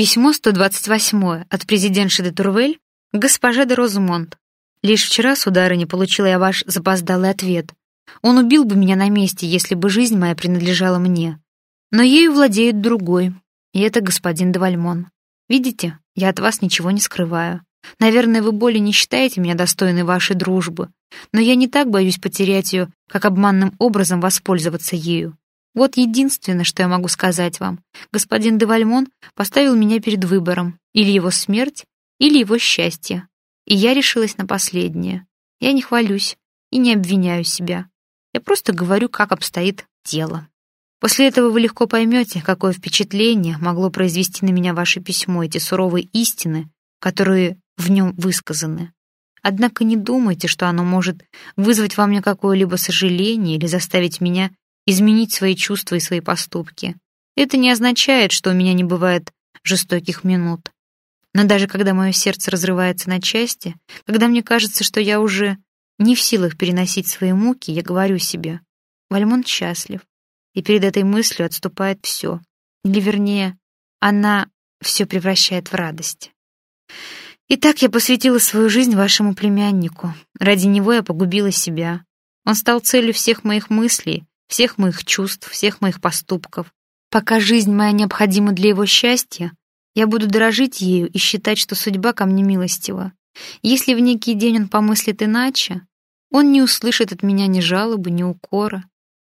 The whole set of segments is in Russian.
Письмо 128 от президентши де Турвель госпоже де Розмонт. Лишь вчера, сударыня, получила я ваш запоздалый ответ. Он убил бы меня на месте, если бы жизнь моя принадлежала мне. Но ею владеет другой, и это господин де Вальмон. Видите, я от вас ничего не скрываю. Наверное, вы более не считаете меня достойной вашей дружбы, но я не так боюсь потерять ее, как обманным образом воспользоваться ею. Вот единственное, что я могу сказать вам. Господин де Вальмон поставил меня перед выбором. Или его смерть, или его счастье. И я решилась на последнее. Я не хвалюсь и не обвиняю себя. Я просто говорю, как обстоит дело. После этого вы легко поймете, какое впечатление могло произвести на меня ваше письмо, эти суровые истины, которые в нем высказаны. Однако не думайте, что оно может вызвать во мне какое-либо сожаление или заставить меня изменить свои чувства и свои поступки. Это не означает, что у меня не бывает жестоких минут. Но даже когда мое сердце разрывается на части, когда мне кажется, что я уже не в силах переносить свои муки, я говорю себе, Вальмон счастлив. И перед этой мыслью отступает все. Или вернее, она все превращает в радость. Итак, я посвятила свою жизнь вашему племяннику. Ради него я погубила себя. Он стал целью всех моих мыслей, всех моих чувств, всех моих поступков. Пока жизнь моя необходима для его счастья, я буду дорожить ею и считать, что судьба ко мне милостива. Если в некий день он помыслит иначе, он не услышит от меня ни жалобы, ни укора.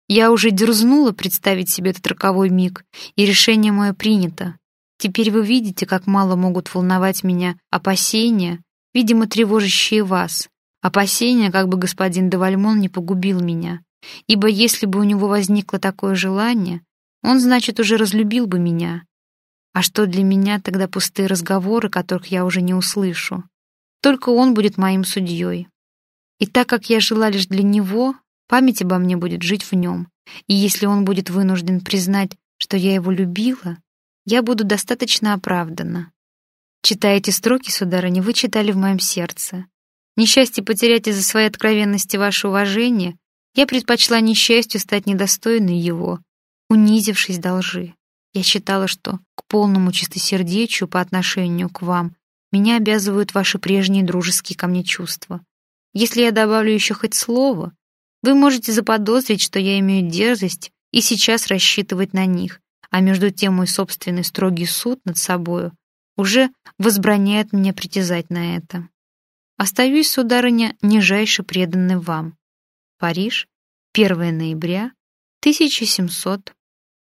Я уже дерзнула представить себе этот роковой миг, и решение мое принято. Теперь вы видите, как мало могут волновать меня опасения, видимо, тревожащие вас. Опасения, как бы господин Девальмон не погубил меня. Ибо если бы у него возникло такое желание, он, значит, уже разлюбил бы меня. А что для меня тогда пустые разговоры, которых я уже не услышу? Только он будет моим судьей. И так как я жила лишь для него, память обо мне будет жить в нем. И если он будет вынужден признать, что я его любила, я буду достаточно оправдана. Читая эти строки, сударыня, вы читали в моем сердце. Несчастье потерять из-за своей откровенности ваше уважение я предпочла несчастью стать недостойной его, унизившись до лжи. Я считала, что к полному чистосердечию по отношению к вам меня обязывают ваши прежние дружеские ко мне чувства. Если я добавлю еще хоть слово, вы можете заподозрить, что я имею дерзость и сейчас рассчитывать на них, а между тем мой собственный строгий суд над собою уже возбраняет мне притязать на это. Остаюсь, сударыня, нижайше преданной вам. Париж, 1 ноября 1700